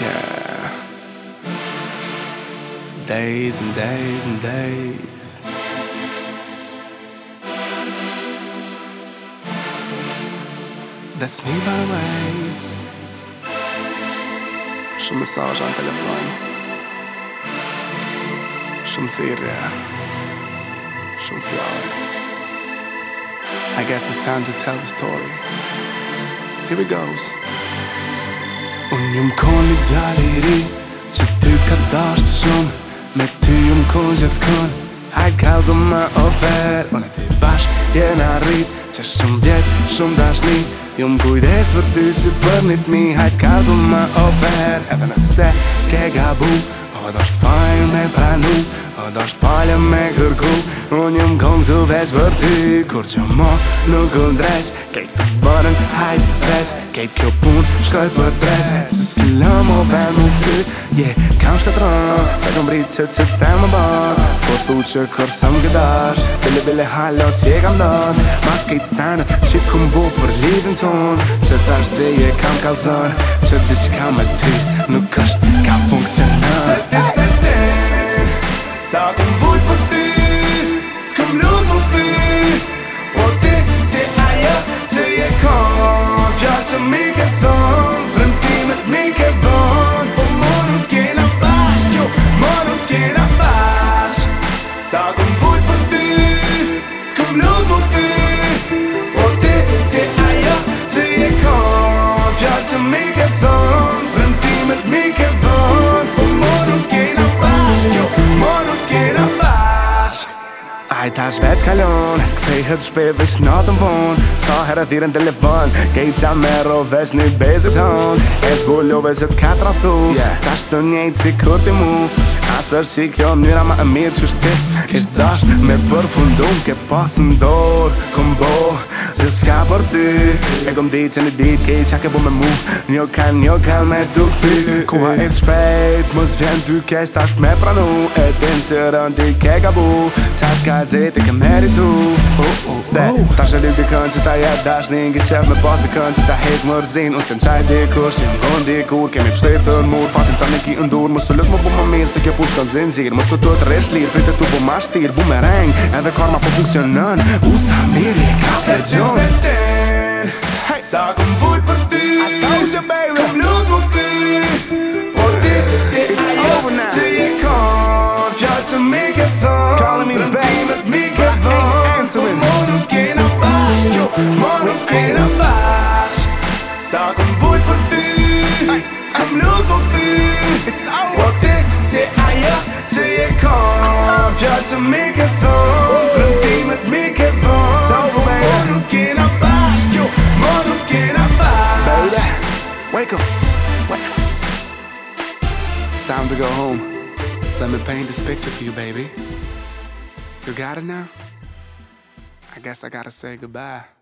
Yeah. Days and days and days. That's me, by the way. Shumë mesazha në telefon. Shumë thirrje. Shumë fjalë. I guess it's time to tell the story. Here it goes. Unë një më konë një djali ri Që ty t'ka dasht shumë Me ty ju më konë gjithë konë Hajt kallë zë më ofer Unë e ti bashkë jenë arrit, Që shumë vjetë shumë dashni Ju më kujdes për ty si për një thmi Hajt kallë zë më ofer Edhe nëse ke gabu Po e do shtë fajnë me pranu A da është falja me kërku Unë jëmë këmë të vesë për ty Kur që më nuk këmë dres Kejtë të bërën hajtë pres Kejtë kjo punë shkoj për pres Se s'kila më bërë më këty Je, kam shkatron Se këmë rritë që që se më bërë Po thu që kërë sëmë gëdash Bile bile halo si e kam don Mas kejtë të sanë që këmë bu për livin tonë Që të ashtë dhe je kam kalzon Që diska me ty nuk është ka funksionar Sa këm vull për ty Të këm lund për ty Po ti si aja Që je ka Gja që mi ke thonë Rëntimet mi ke vonë Po më nuk kena bash Kjo më nuk kena bash Sa këm vull për ty Të këm lund për ty Po ti si aja Që je ka Gja që mi tash vet kalon Kthejhet shpejt vesh në të mpon Sa herë dhirën të levon Kej qa me rovesh një bezit ton E shgullove që t'ka trafu yeah. Qashtë njejt si kur mu Asër që kjo njëra ma e mirë që shtë ti Kishtë dasht me përfundum Ke pasë ndorë, kom bo Gjithë qka për ty E kom ditë që një ditë ke i qa ke bu me mu Njo kanë, njo kanë me duk fi Kuha e të shpejt, mës vjen ty kesh tash me pranu E din që rëndi ke gabu Qa të ka gjithë ke meritu Se tash e lyk dikën që ta jetë dash një qep me pas dikën që ta hitë më rëzin Unë qem qaj dikur, qem gëndikur Kemi të shtetë në mur, fatin të një ki ndur Më së lëk më bu më mirë se kjo pus kanë zinxhir Mos të të të resh lirë, pritë të bu ma shtirë Bumereng, edhe karma po funksionën U sa mirë e ka se gjon Se që hey. sa këm buj për ty I told you baby, këm lukë më fi Por ti, si it's over now Që i kanë, fjallë që mi ke thonë Kallë mi bej, mi ke vonë Po mo nuk kena bash, jo, mo nuk kena bash Sa këm buj për ty, këm lukë më fi It's over now se Til jeg kom mega mega Så må du Jo, må du Baby, wake up Wake up It's time to go home Let me paint this picture for you, baby You got it now? I guess I gotta say goodbye